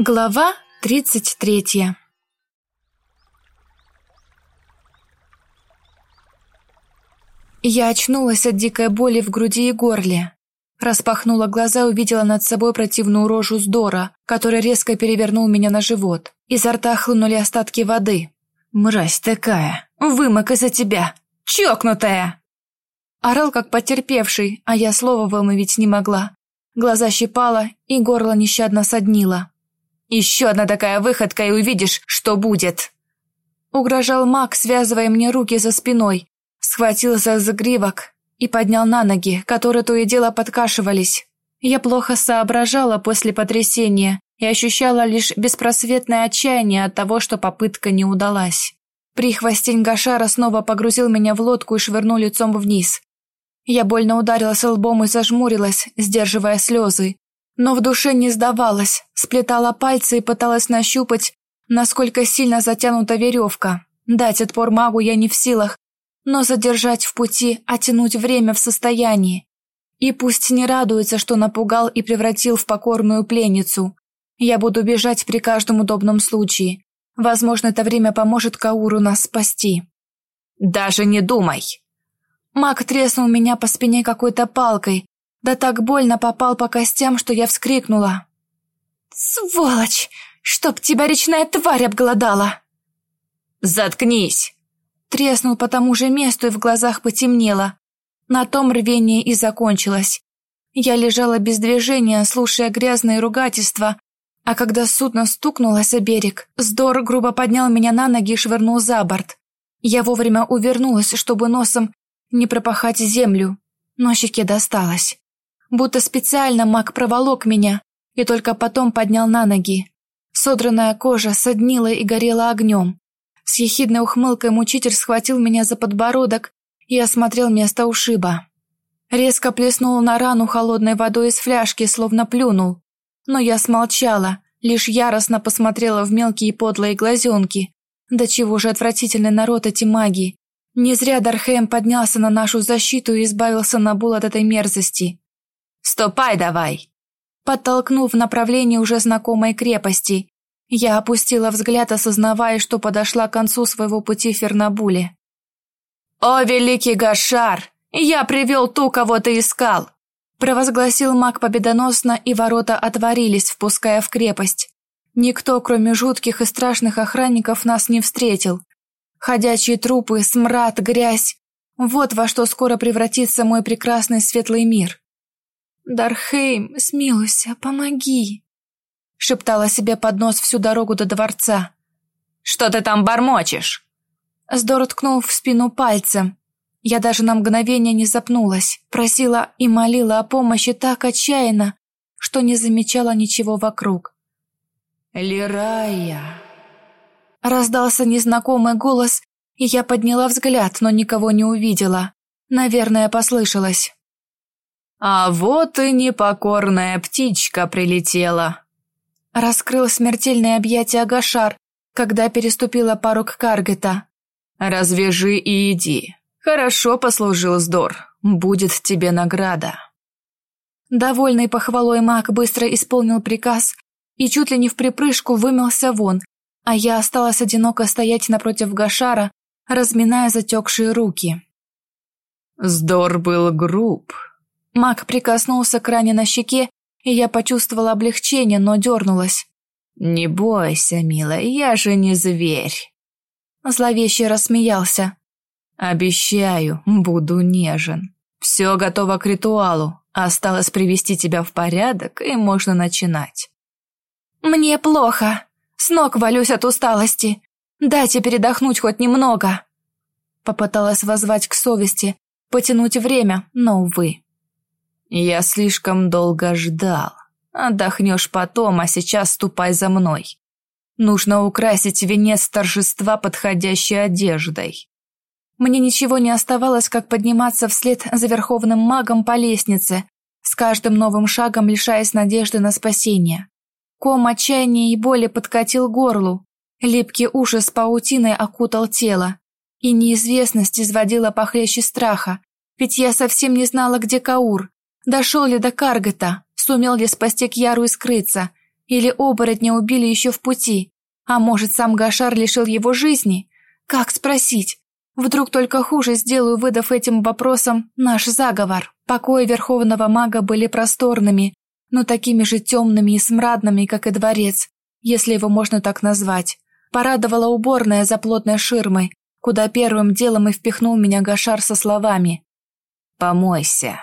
Глава тридцать третья Я очнулась от дикой боли в груди и горле. Распахнула глаза и увидела над собой противную рожу Сдора, который резко перевернул меня на живот. Изо рта хлынули остатки воды. «Мразь такая! Вымок из-за тебя! Чокнутая!» Орал как потерпевший, а я слова вымовить не могла. Глаза щипала, и горло нещадно соднило. «Еще одна такая выходка, и увидишь, что будет!» Угрожал маг, связывая мне руки за спиной, схватил за загривок и поднял на ноги, которые то и дело подкашивались. Я плохо соображала после потрясения и ощущала лишь беспросветное отчаяние от того, что попытка не удалась. Прихвостень Гашара снова погрузил меня в лодку и швырнул лицом вниз. Я больно ударилась лбом и зажмурилась, сдерживая слезы. Но в душе не сдавалась, сплетала пальцы и пыталась нащупать, насколько сильно затянута веревка. Дать отпор магу я не в силах, но задержать в пути, оттянуть время в состоянии. И пусть не радуется, что напугал и превратил в покорную пленницу. Я буду бежать при каждом удобном случае. Возможно, это время поможет Кауру нас спасти. Даже не думай. Маг треснул меня по спине какой-то палкой, да так больно попал по костям, что я вскрикнула. «Сволочь! Чтоб тебя речная тварь обглодала!» «Заткнись!» Треснул по тому же месту и в глазах потемнело. На том рвение и закончилось. Я лежала без движения, слушая грязные ругательства, а когда судно стукнулось о берег, Здор грубо поднял меня на ноги и швырнул за борт. Я вовремя увернулась, чтобы носом не пропахать землю, но щеке досталось. Будто специально маг проволок меня и только потом поднял на ноги. Содранная кожа соднила и горела огнем. С ехидной ухмылкой мучитель схватил меня за подбородок и осмотрел место ушиба. Резко плеснул на рану холодной водой из фляжки, словно плюнул. Но я смолчала, лишь яростно посмотрела в мелкие подлые глазенки. Да чего же отвратительный народ эти маги. Не зря Дархем поднялся на нашу защиту и избавился Набул от этой мерзости. «Ступай давай!» Подтолкнув в направлении уже знакомой крепости, я опустила взгляд, осознавая, что подошла к концу своего пути в Фернабуле. «О, великий Гашар! Я привел ту, кого ты искал!» Провозгласил маг победоносно, и ворота отворились, впуская в крепость. Никто, кроме жутких и страшных охранников, нас не встретил. Ходячие трупы, смрад, грязь. Вот во что скоро превратится мой прекрасный светлый мир. «Дархейм, смилуйся, помоги!» Шептала себе под нос всю дорогу до дворца. «Что ты там бормочешь?» Здор ткнул в спину пальцем. Я даже на мгновение не запнулась, просила и молила о помощи так отчаянно, что не замечала ничего вокруг. «Лирая!» Раздался незнакомый голос, и я подняла взгляд, но никого не увидела. Наверное, послышалось. «А вот и непокорная птичка прилетела!» Раскрыл смертельное объятие Агашар, когда переступила порог Каргета. «Развяжи и иди. Хорошо послужил Сдор. Будет тебе награда». Довольный похвалой маг быстро исполнил приказ и чуть ли не в припрыжку вымылся вон, а я осталась одиноко стоять напротив Гашара, разминая затекшие руки. Сдор был груб. Маг прикоснулся к ране на щеке, и я почувствовала облегчение, но дернулась. «Не бойся, милая, я же не зверь». Зловеще рассмеялся. «Обещаю, буду нежен. Все готово к ритуалу. Осталось привести тебя в порядок, и можно начинать». «Мне плохо», с ног валюсь от усталости. Дайте передохнуть хоть немного. Попыталась воззвать к совести, потянуть время, но, увы. Я слишком долго ждал. Отдохнешь потом, а сейчас ступай за мной. Нужно украсить венец торжества подходящей одеждой. Мне ничего не оставалось, как подниматься вслед за верховным магом по лестнице, с каждым новым шагом лишаясь надежды на спасение. Ком отчаяния и боли подкатил горлу, липкий ужас паутиной окутал тело, и неизвестность изводила похлеще страха, ведь я совсем не знала, где Каур, дошел ли до Каргета, сумел ли спасти Кьяру и скрыться. Или оборотня убили еще в пути? А может, сам Гашар лишил его жизни? Как спросить? Вдруг только хуже сделаю, выдав этим вопросом наш заговор. Покои Верховного Мага были просторными, но такими же темными и смрадными, как и дворец, если его можно так назвать. Порадовала уборная за плотной ширмой, куда первым делом и впихнул меня Гашар со словами «Помойся».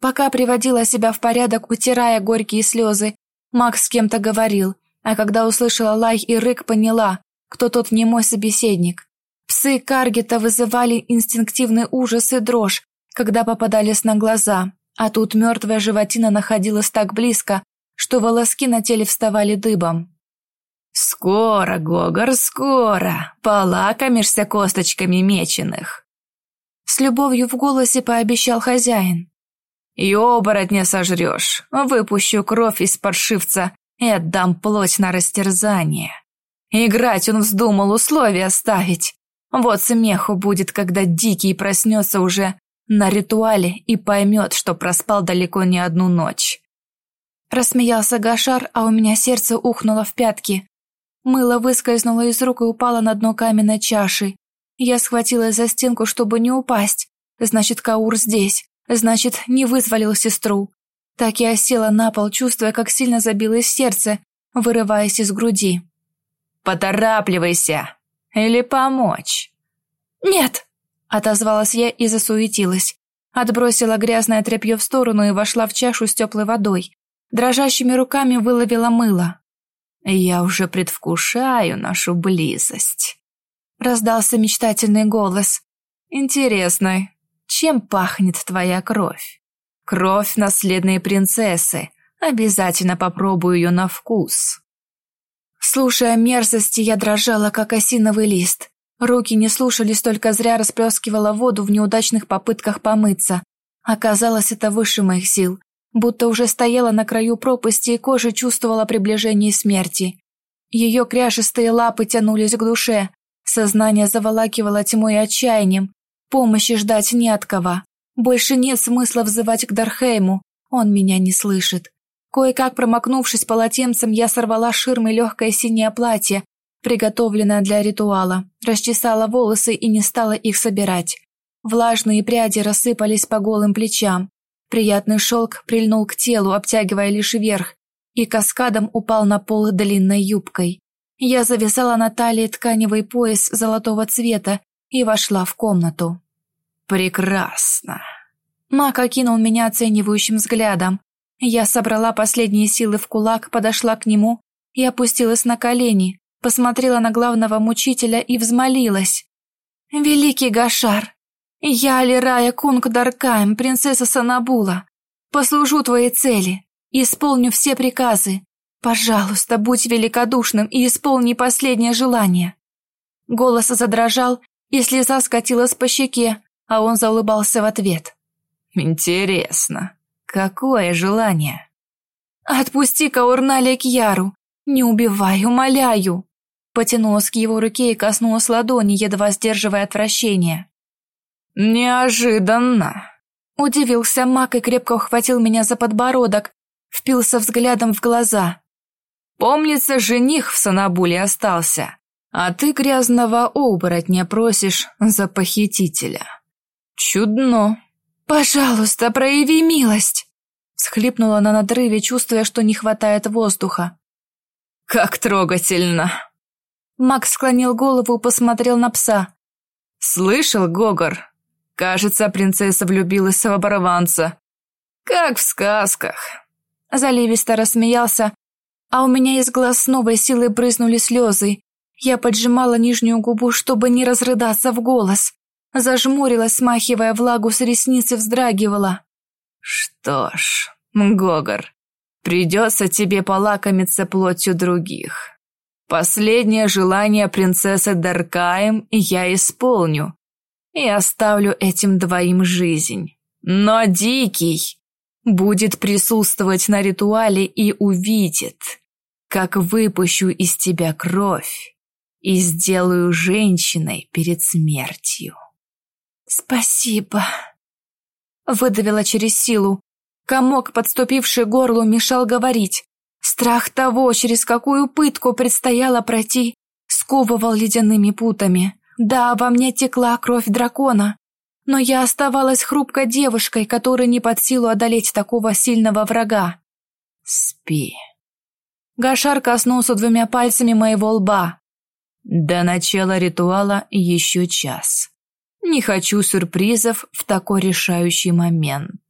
Пока приводила себя в порядок, утирая горькие слезы, Макс с кем-то говорил, а когда услышала лай и рык, поняла, кто тот не мой собеседник. Псы Каргета вызывали инстинктивный ужас и дрожь, когда попадались на глаза, а тут мертвая животина находилась так близко, что волоски на теле вставали дыбом. «Скоро, Гогор, скоро! Полакомишься косточками меченых!» С любовью в голосе пообещал хозяин. «И оборотня сожрешь, выпущу кровь из паршивца и отдам плоть на растерзание. Играть он вздумал условия ставить. Вот смеху будет, когда Дикий проснется уже на ритуале и поймет, что проспал далеко не одну ночь». Рассмеялся Гашар, а у меня сердце ухнуло в пятки. Мыло выскользнуло из рук и упало на дно каменной чаши. Я схватилась за стенку, чтобы не упасть. Значит, Каур здесь. Значит, не вызволил сестру. Так я села на пол, чувствуя, как сильно забилось сердце, вырываясь из груди. «Поторапливайся! Или помочь?» «Нет!» – отозвалась я и засуетилась. Отбросила грязное тряпье в сторону и вошла в чашу с теплой водой. Дрожащими руками выловила мыло. «Я уже предвкушаю нашу близость», — раздался мечтательный голос. «Интересно, чем пахнет твоя кровь?» «Кровь наследной принцессы. Обязательно попробую ее на вкус». Слушая мерзости, я дрожала, как осиновый лист. Руки не слушались, только зря расплескивала воду в неудачных попытках помыться. Оказалось, это выше моих сил будто уже стояла на краю пропасти и кожа чувствовала приближение смерти. Ее кряжестые лапы тянулись к душе, сознание заволакивало тьмой и отчаянием, помощи ждать не от кого. Больше нет смысла взывать к Дархейму, он меня не слышит. Кое-как промокнувшись полотенцем, я сорвала ширмы легкое синее платье, приготовленное для ритуала, расчесала волосы и не стала их собирать. Влажные пряди рассыпались по голым плечам, Приятный шелк прильнул к телу, обтягивая лишь верх, и каскадом упал на пол длинной юбкой. Я завязала на талии тканевый пояс золотого цвета и вошла в комнату. «Прекрасно!» Мак окинул меня оценивающим взглядом. Я собрала последние силы в кулак, подошла к нему и опустилась на колени, посмотрела на главного мучителя и взмолилась. «Великий Гашар, «Я Алирая Кунг Даркаем, принцесса Санабула. Послужу твоей цели, исполню все приказы. Пожалуйста, будь великодушным и исполни последнее желание». Голос задрожал, и слеза скатилась по щеке, а он заулыбался в ответ. «Интересно, какое желание?» «Отпусти Каурналия к Яру, не убивай, умоляю!» Потянулась к его руке и коснулась ладони, едва сдерживая отвращение. «Неожиданно!» Удивился Мак и крепко ухватил меня за подбородок, впился взглядом в глаза. «Помнится, жених в Санабуле остался, а ты грязного оборотня просишь за похитителя. Чудно!» «Пожалуйста, прояви милость!» Схлипнула на надрыве, чувствуя, что не хватает воздуха. «Как трогательно!» Макс склонил голову и посмотрел на пса. «Слышал, Гогор, Кажется, принцесса влюбилась в оборванца. Как в сказках. Заливисто рассмеялся, а у меня из глаз с новой силой брызнули слезы. Я поджимала нижнюю губу, чтобы не разрыдаться в голос. Зажмурилась, смахивая влагу с ресниц и вздрагивала. «Что ж, Гогор, придется тебе полакомиться плотью других. Последнее желание принцессы Даркаем я исполню, и оставлю этим двоим жизнь. Но Дикий будет присутствовать на ритуале и увидит, как выпущу из тебя кровь и сделаю женщиной перед смертью. «Спасибо», — выдавила через силу. Комок, подступивший к горлу, мешал говорить. Страх того, через какую пытку предстояло пройти, сковывал ледяными путами. Да, во мне текла кровь дракона, но я оставалась хрупкой девушкой, которой не под силу одолеть такого сильного врага. Спи. Гашар коснулся двумя пальцами моего лба. До начала ритуала еще час. Не хочу сюрпризов в такой решающий момент.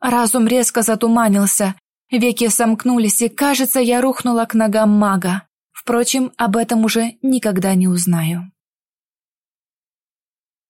Разум резко затуманился, веки сомкнулись, и, кажется, я рухнула к ногам мага. Впрочем, об этом уже никогда не узнаю.